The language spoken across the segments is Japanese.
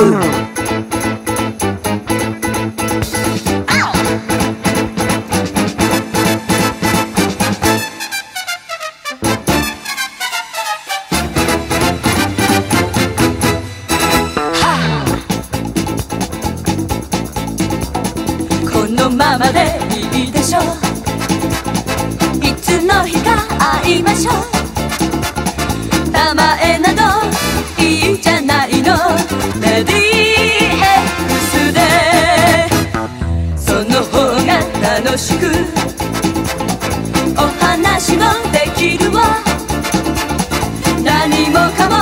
このままでいいでしょう。いつの日か会いましょう。DX でその方が楽しくお話もできるわ何もかも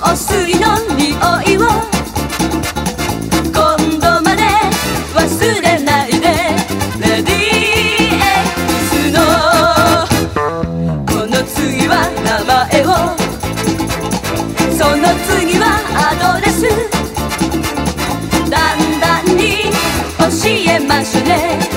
香水の匂いを今度まで忘れないで。レディー X のこの次は名前を。その次はアドレス。だんだんに教えましょね。